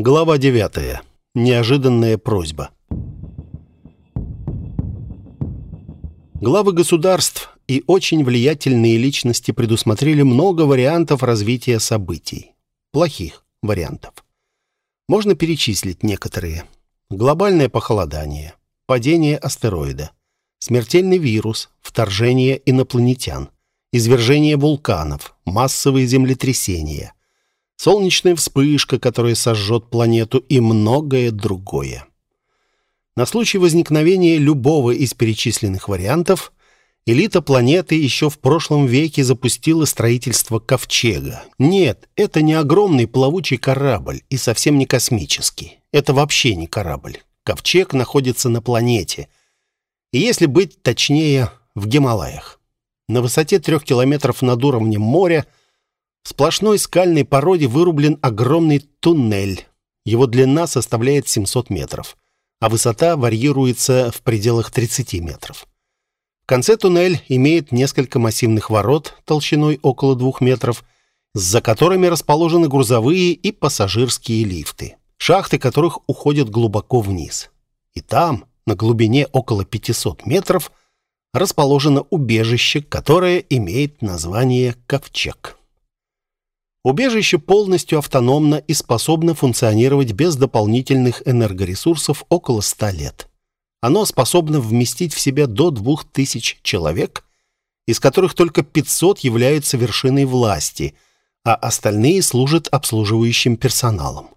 Глава 9. Неожиданная просьба. Главы государств и очень влиятельные личности предусмотрели много вариантов развития событий. Плохих вариантов. Можно перечислить некоторые. Глобальное похолодание, падение астероида, смертельный вирус, вторжение инопланетян, извержение вулканов, массовые землетрясения, солнечная вспышка, которая сожжет планету и многое другое. На случай возникновения любого из перечисленных вариантов элита планеты еще в прошлом веке запустила строительство ковчега. Нет, это не огромный плавучий корабль и совсем не космический. Это вообще не корабль. Ковчег находится на планете. И если быть точнее, в Гималаях. На высоте трех километров над уровнем моря – в сплошной скальной породе вырублен огромный туннель. Его длина составляет 700 метров, а высота варьируется в пределах 30 метров. В конце туннель имеет несколько массивных ворот толщиной около 2 метров, за которыми расположены грузовые и пассажирские лифты, шахты которых уходят глубоко вниз. И там, на глубине около 500 метров, расположено убежище, которое имеет название «Ковчег». Убежище полностью автономно и способно функционировать без дополнительных энергоресурсов около 100 лет. Оно способно вместить в себя до 2000 человек, из которых только 500 являются вершиной власти, а остальные служат обслуживающим персоналом.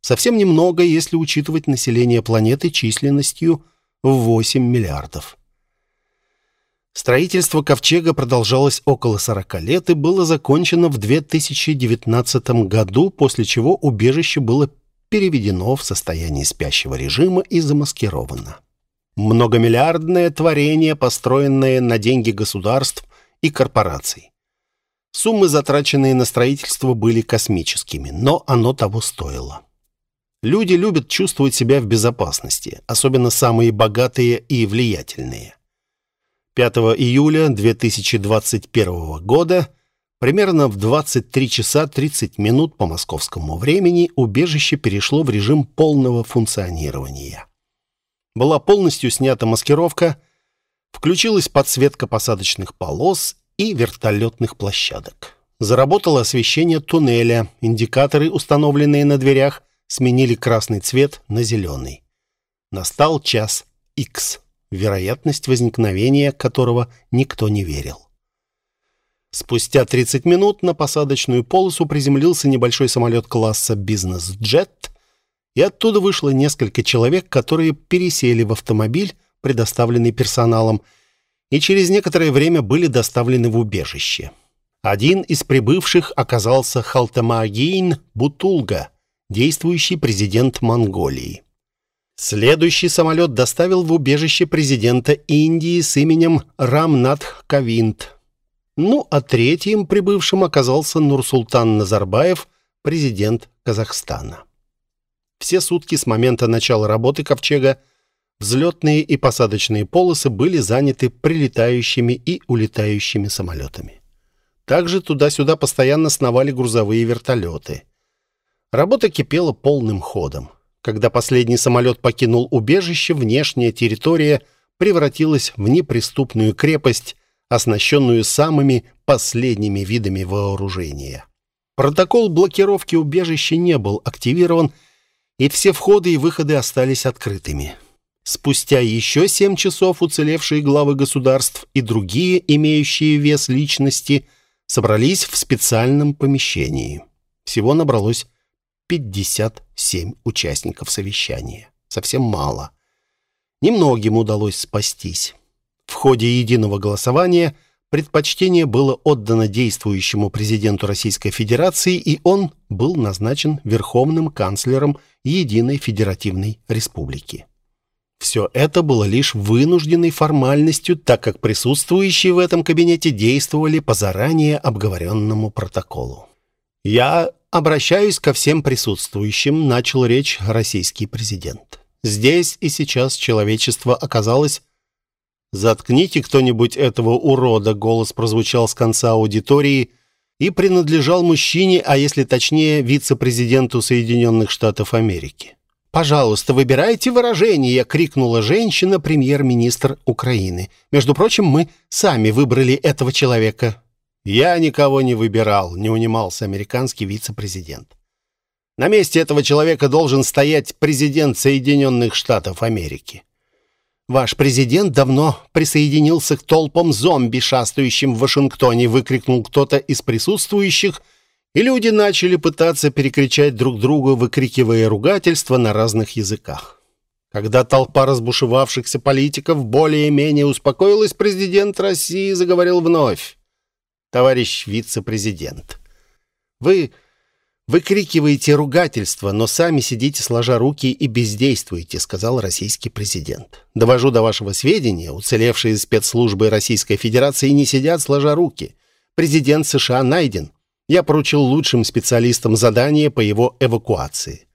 Совсем немного, если учитывать население планеты численностью в 8 миллиардов. Строительство ковчега продолжалось около 40 лет и было закончено в 2019 году, после чего убежище было переведено в состояние спящего режима и замаскировано. Многомиллиардное творение, построенное на деньги государств и корпораций. Суммы, затраченные на строительство, были космическими, но оно того стоило. Люди любят чувствовать себя в безопасности, особенно самые богатые и влиятельные. 5 июля 2021 года примерно в 23 часа 30 минут по московскому времени убежище перешло в режим полного функционирования. Была полностью снята маскировка, включилась подсветка посадочных полос и вертолетных площадок. Заработало освещение туннеля, индикаторы, установленные на дверях, сменили красный цвет на зеленый. Настал час X вероятность возникновения которого никто не верил. Спустя 30 минут на посадочную полосу приземлился небольшой самолет класса «Бизнес-джет», и оттуда вышло несколько человек, которые пересели в автомобиль, предоставленный персоналом, и через некоторое время были доставлены в убежище. Один из прибывших оказался Халтамагин Бутулга, действующий президент Монголии. Следующий самолет доставил в убежище президента Индии с именем Рамнатх Кавинд. Ну, а третьим прибывшим оказался Нурсултан Назарбаев, президент Казахстана. Все сутки с момента начала работы «Ковчега» взлетные и посадочные полосы были заняты прилетающими и улетающими самолетами. Также туда-сюда постоянно сновали грузовые вертолеты. Работа кипела полным ходом. Когда последний самолет покинул убежище, внешняя территория превратилась в неприступную крепость, оснащенную самыми последними видами вооружения. Протокол блокировки убежища не был активирован, и все входы и выходы остались открытыми. Спустя еще семь часов уцелевшие главы государств и другие, имеющие вес личности, собрались в специальном помещении. Всего набралось 57 участников совещания. Совсем мало. Немногим удалось спастись. В ходе единого голосования предпочтение было отдано действующему президенту Российской Федерации, и он был назначен верховным канцлером Единой Федеративной Республики. Все это было лишь вынужденной формальностью, так как присутствующие в этом кабинете действовали по заранее обговоренному протоколу. Я «Обращаюсь ко всем присутствующим», — начал речь российский президент. «Здесь и сейчас человечество оказалось...» «Заткните кто-нибудь этого урода», — голос прозвучал с конца аудитории, и принадлежал мужчине, а если точнее, вице-президенту Соединенных Штатов Америки. «Пожалуйста, выбирайте выражение!» — крикнула женщина, премьер-министр Украины. «Между прочим, мы сами выбрали этого человека». «Я никого не выбирал», — не унимался американский вице-президент. «На месте этого человека должен стоять президент Соединенных Штатов Америки». «Ваш президент давно присоединился к толпам зомби, шастающим в Вашингтоне», — выкрикнул кто-то из присутствующих — и люди начали пытаться перекричать друг друга, выкрикивая ругательства на разных языках. Когда толпа разбушевавшихся политиков более-менее успокоилась, президент России заговорил вновь. «Товарищ вице-президент, вы выкрикиваете ругательства, но сами сидите сложа руки и бездействуете», сказал российский президент. «Довожу до вашего сведения, уцелевшие спецслужбы Российской Федерации не сидят сложа руки. Президент США найден я поручил лучшим специалистам задание по его эвакуации.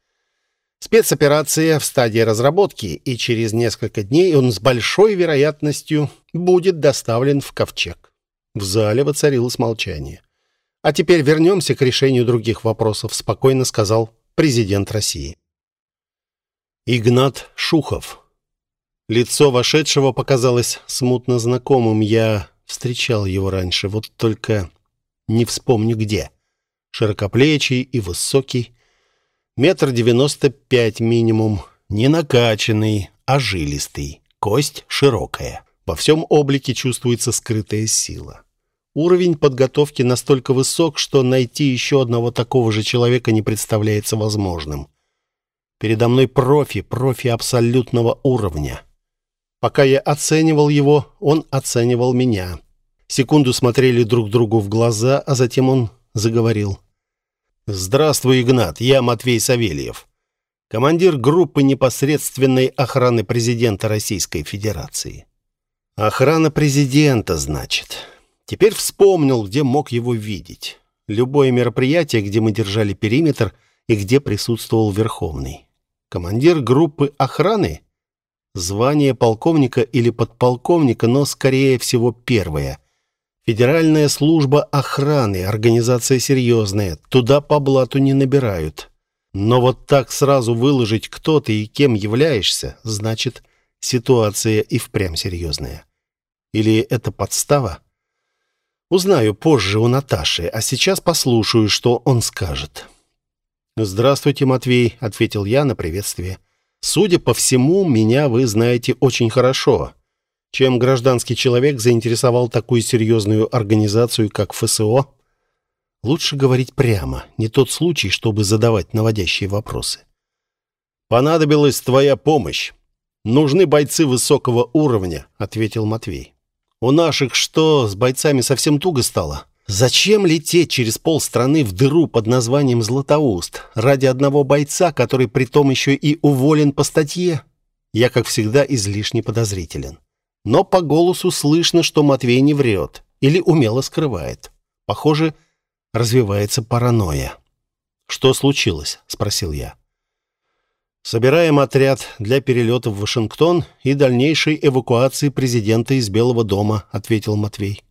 Спецоперация в стадии разработки, и через несколько дней он с большой вероятностью будет доставлен в ковчег. В зале воцарилось молчание. А теперь вернемся к решению других вопросов, спокойно сказал президент России. Игнат Шухов. Лицо вошедшего показалось смутно знакомым. Я встречал его раньше, вот только не вспомню где. Широкоплечий и высокий, метр девяносто пять минимум, не накачанный, а жилистый, кость широкая. Во всем облике чувствуется скрытая сила. Уровень подготовки настолько высок, что найти еще одного такого же человека не представляется возможным. Передо мной профи, профи абсолютного уровня. Пока я оценивал его, он оценивал меня. Секунду смотрели друг другу в глаза, а затем он заговорил. «Здравствуй, Игнат, я Матвей Савельев, командир группы непосредственной охраны президента Российской Федерации». «Охрана президента, значит. Теперь вспомнил, где мог его видеть. Любое мероприятие, где мы держали периметр и где присутствовал Верховный. Командир группы охраны? Звание полковника или подполковника, но, скорее всего, первое – Федеральная служба охраны, организация серьезная, туда по блату не набирают. Но вот так сразу выложить, кто ты и кем являешься, значит, ситуация и впрямь серьезная. Или это подстава? Узнаю позже у Наташи, а сейчас послушаю, что он скажет. «Здравствуйте, Матвей», — ответил я на приветствие. «Судя по всему, меня вы знаете очень хорошо. Чем гражданский человек заинтересовал такую серьезную организацию, как ФСО? Лучше говорить прямо, не тот случай, чтобы задавать наводящие вопросы. «Понадобилась твоя помощь. Нужны бойцы высокого уровня», — ответил Матвей. «У наших что, с бойцами совсем туго стало? Зачем лететь через полстраны в дыру под названием Златоуст ради одного бойца, который притом еще и уволен по статье?» Я, как всегда, излишне подозрителен но по голосу слышно, что Матвей не врет или умело скрывает. Похоже, развивается паранойя. «Что случилось?» — спросил я. «Собираем отряд для перелета в Вашингтон и дальнейшей эвакуации президента из Белого дома», — ответил Матвей.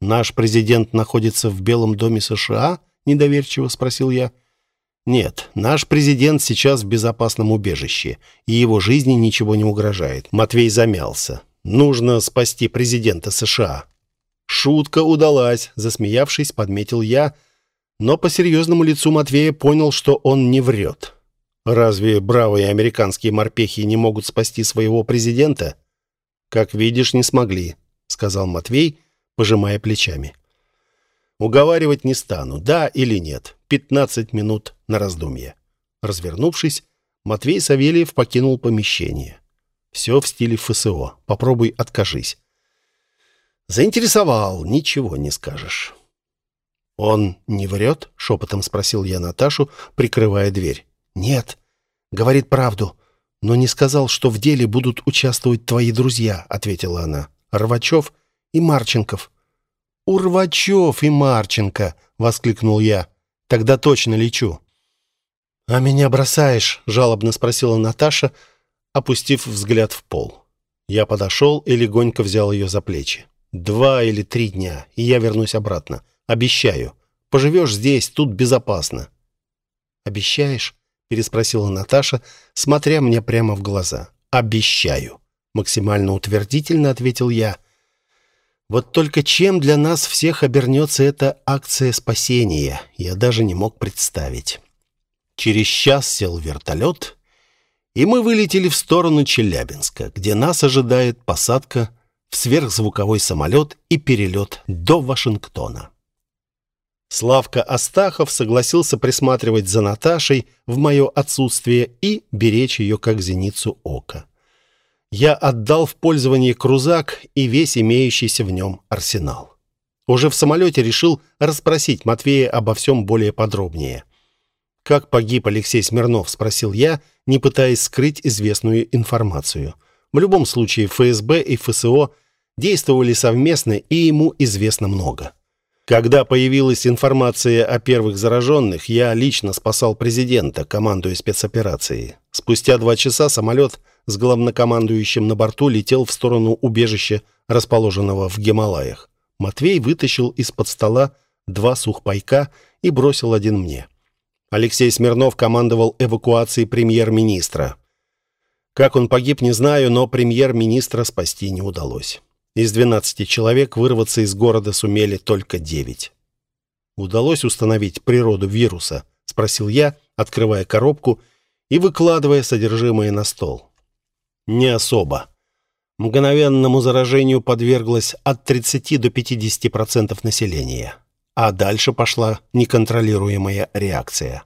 «Наш президент находится в Белом доме США?» — недоверчиво спросил я. «Нет, наш президент сейчас в безопасном убежище, и его жизни ничего не угрожает». Матвей замялся. Нужно спасти президента США. Шутка удалась, засмеявшись, подметил я, но по серьезному лицу Матвея понял, что он не врет. Разве бравые американские морпехи не могут спасти своего президента? Как видишь, не смогли, сказал Матвей, пожимая плечами. Уговаривать не стану, да или нет. Пятнадцать минут на раздумье. Развернувшись, Матвей Савельев покинул помещение. Все в стиле ФСО. Попробуй откажись. Заинтересовал, ничего не скажешь. «Он не врет?» — шепотом спросил я Наташу, прикрывая дверь. «Нет, говорит правду, но не сказал, что в деле будут участвовать твои друзья», — ответила она. «Рвачев и Марченков». «У Рвачев и Марченко!» — воскликнул я. «Тогда точно лечу». «А меня бросаешь?» — жалобно спросила Наташа, — опустив взгляд в пол. Я подошел и легонько взял ее за плечи. «Два или три дня, и я вернусь обратно. Обещаю», — Поживешь здесь, тут безопасно». «Обещаешь?» — переспросила Наташа, смотря мне прямо в глаза. «Обещаю», — максимально утвердительно ответил я. «Вот только чем для нас всех обернется эта акция спасения, я даже не мог представить». Через час сел вертолет, и мы вылетели в сторону Челябинска, где нас ожидает посадка в сверхзвуковой самолет и перелет до Вашингтона. Славка Астахов согласился присматривать за Наташей в мое отсутствие и беречь ее как зеницу ока. Я отдал в пользование крузак и весь имеющийся в нем арсенал. Уже в самолете решил расспросить Матвея обо всем более подробнее. «Как погиб Алексей Смирнов?» – спросил я, не пытаясь скрыть известную информацию. В любом случае ФСБ и ФСО действовали совместно, и ему известно много. Когда появилась информация о первых зараженных, я лично спасал президента, командуя спецоперацией. Спустя два часа самолет с главнокомандующим на борту летел в сторону убежища, расположенного в Гималаях. Матвей вытащил из-под стола два сухпайка и бросил один мне. Алексей Смирнов командовал эвакуацией премьер-министра. Как он погиб, не знаю, но премьер-министра спасти не удалось. Из 12 человек вырваться из города сумели только 9. «Удалось установить природу вируса?» — спросил я, открывая коробку и выкладывая содержимое на стол. «Не особо. Мгновенному заражению подверглось от 30 до 50% населения. А дальше пошла неконтролируемая реакция.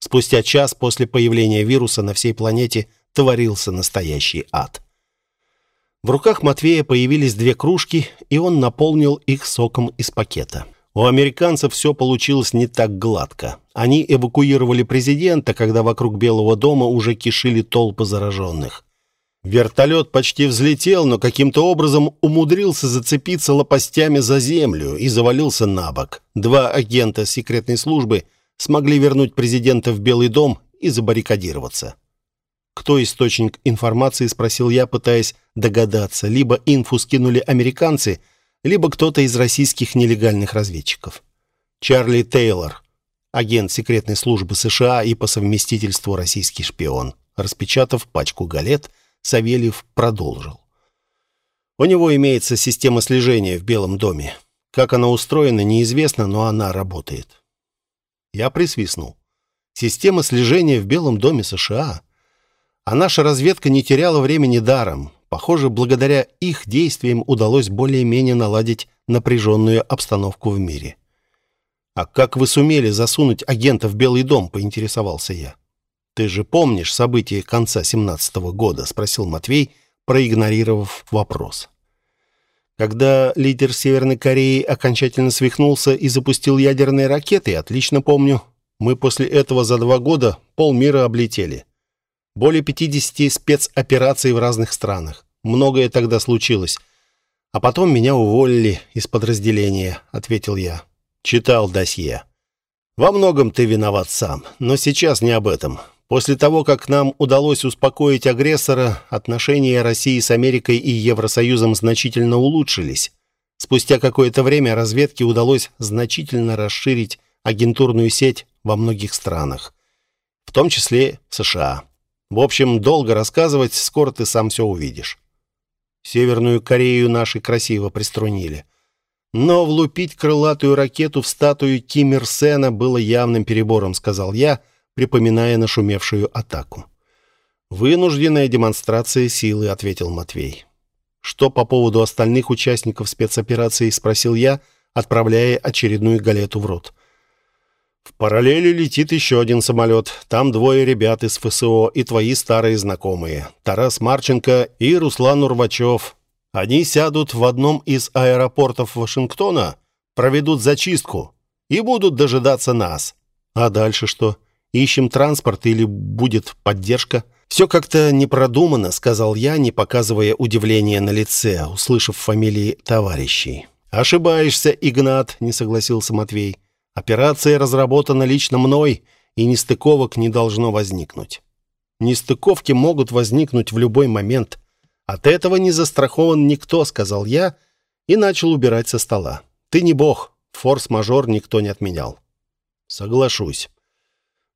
Спустя час после появления вируса на всей планете творился настоящий ад. В руках Матвея появились две кружки, и он наполнил их соком из пакета. У американцев все получилось не так гладко. Они эвакуировали президента, когда вокруг Белого дома уже кишили толпы зараженных. Вертолет почти взлетел, но каким-то образом умудрился зацепиться лопастями за землю и завалился на бок. Два агента секретной службы смогли вернуть президента в Белый дом и забаррикадироваться. Кто источник информации, спросил я, пытаясь догадаться. Либо инфу скинули американцы, либо кто-то из российских нелегальных разведчиков. Чарли Тейлор, агент секретной службы США и по совместительству российский шпион. Распечатав пачку галет, Савельев продолжил. У него имеется система слежения в Белом доме. Как она устроена, неизвестно, но она работает. Я присвистнул. Система слежения в Белом доме США — а наша разведка не теряла времени даром. Похоже, благодаря их действиям удалось более-менее наладить напряженную обстановку в мире. «А как вы сумели засунуть агента в Белый дом?» — поинтересовался я. «Ты же помнишь события конца семнадцатого года?» — спросил Матвей, проигнорировав вопрос. Когда лидер Северной Кореи окончательно свихнулся и запустил ядерные ракеты, отлично помню. Мы после этого за два года полмира облетели. Более 50 спецопераций в разных странах. Многое тогда случилось. А потом меня уволили из подразделения, ответил я. Читал досье. Во многом ты виноват сам, но сейчас не об этом. После того, как нам удалось успокоить агрессора, отношения России с Америкой и Евросоюзом значительно улучшились. Спустя какое-то время разведке удалось значительно расширить агентурную сеть во многих странах, в том числе США. В общем, долго рассказывать, скоро ты сам все увидишь. Северную Корею наши красиво приструнили. Но влупить крылатую ракету в статую Ким Ир Сена было явным перебором, сказал я, припоминая нашумевшую атаку. «Вынужденная демонстрация силы», — ответил Матвей. «Что по поводу остальных участников спецоперации?» — спросил я, отправляя очередную галету в рот. В параллели летит еще один самолет. Там двое ребят из ФСО и твои старые знакомые. Тарас Марченко и Руслан Урвачев. Они сядут в одном из аэропортов Вашингтона, проведут зачистку и будут дожидаться нас. А дальше что? Ищем транспорт или будет поддержка? Все как-то непродуманно, сказал я, не показывая удивления на лице, услышав фамилии товарищей. Ошибаешься, Игнат, не согласился Матвей. Операция разработана лично мной, и нестыковок не должно возникнуть. Нестыковки могут возникнуть в любой момент. От этого не застрахован никто, сказал я и начал убирать со стола. Ты не бог, форс-мажор никто не отменял. Соглашусь.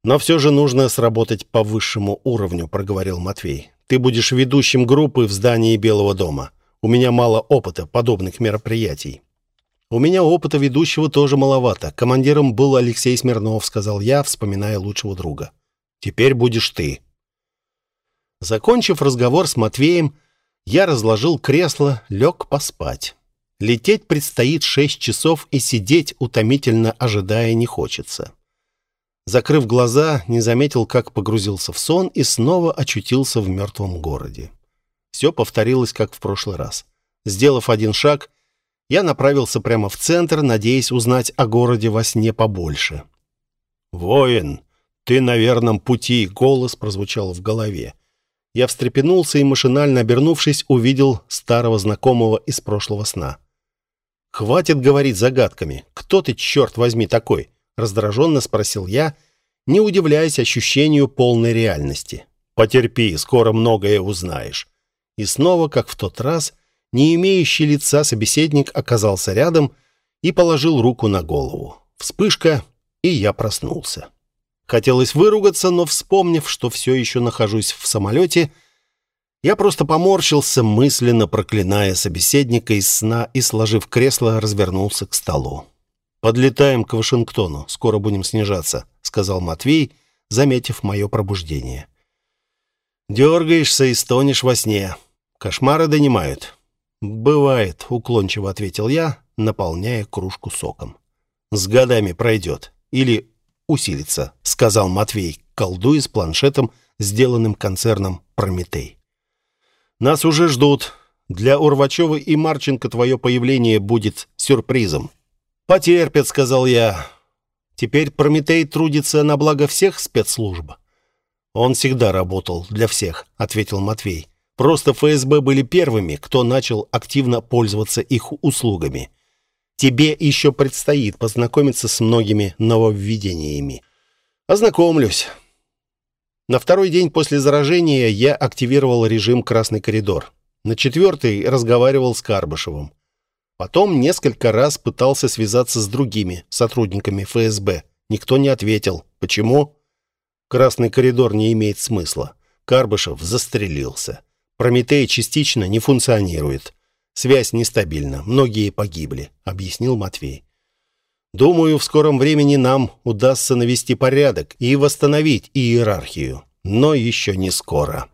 Но все же нужно сработать по высшему уровню, проговорил Матвей. Ты будешь ведущим группы в здании Белого дома. У меня мало опыта подобных мероприятий. У меня опыта ведущего тоже маловато. Командиром был Алексей Смирнов, сказал я, вспоминая лучшего друга. Теперь будешь ты. Закончив разговор с Матвеем, я разложил кресло, лег поспать. Лететь предстоит шесть часов, и сидеть, утомительно ожидая, не хочется. Закрыв глаза, не заметил, как погрузился в сон и снова очутился в мертвом городе. Все повторилось, как в прошлый раз. Сделав один шаг, я направился прямо в центр, надеясь узнать о городе во сне побольше. «Воин, ты на верном пути!» — голос прозвучал в голове. Я встрепенулся и, машинально обернувшись, увидел старого знакомого из прошлого сна. «Хватит говорить загадками. Кто ты, черт возьми, такой?» Раздраженно спросил я, не удивляясь ощущению полной реальности. «Потерпи, скоро многое узнаешь». И снова, как в тот раз, не имеющий лица собеседник оказался рядом и положил руку на голову. Вспышка, и я проснулся. Хотелось выругаться, но, вспомнив, что все еще нахожусь в самолете, я просто поморщился, мысленно проклиная собеседника из сна и, сложив кресло, развернулся к столу. «Подлетаем к Вашингтону. Скоро будем снижаться», — сказал Матвей, заметив мое пробуждение. «Дергаешься и стонешь во сне. Кошмары донимают». «Бывает», — уклончиво ответил я, наполняя кружку соком. «С годами пройдет. Или усилится», — сказал Матвей, колдуя с планшетом, сделанным концерном «Прометей». «Нас уже ждут. Для Урвачева и Марченко твое появление будет сюрпризом. «Потерпят», — сказал я. «Теперь Прометей трудится на благо всех спецслужб». «Он всегда работал для всех», — ответил Матвей. «Просто ФСБ были первыми, кто начал активно пользоваться их услугами. Тебе еще предстоит познакомиться с многими нововведениями». «Ознакомлюсь». На второй день после заражения я активировал режим «Красный коридор». На четвертый разговаривал с Карбышевым. Потом несколько раз пытался связаться с другими сотрудниками ФСБ. Никто не ответил. Почему? Красный коридор не имеет смысла. Карбышев застрелился. Прометей частично не функционирует. Связь нестабильна. Многие погибли, объяснил Матвей. Думаю, в скором времени нам удастся навести порядок и восстановить иерархию, но еще не скоро.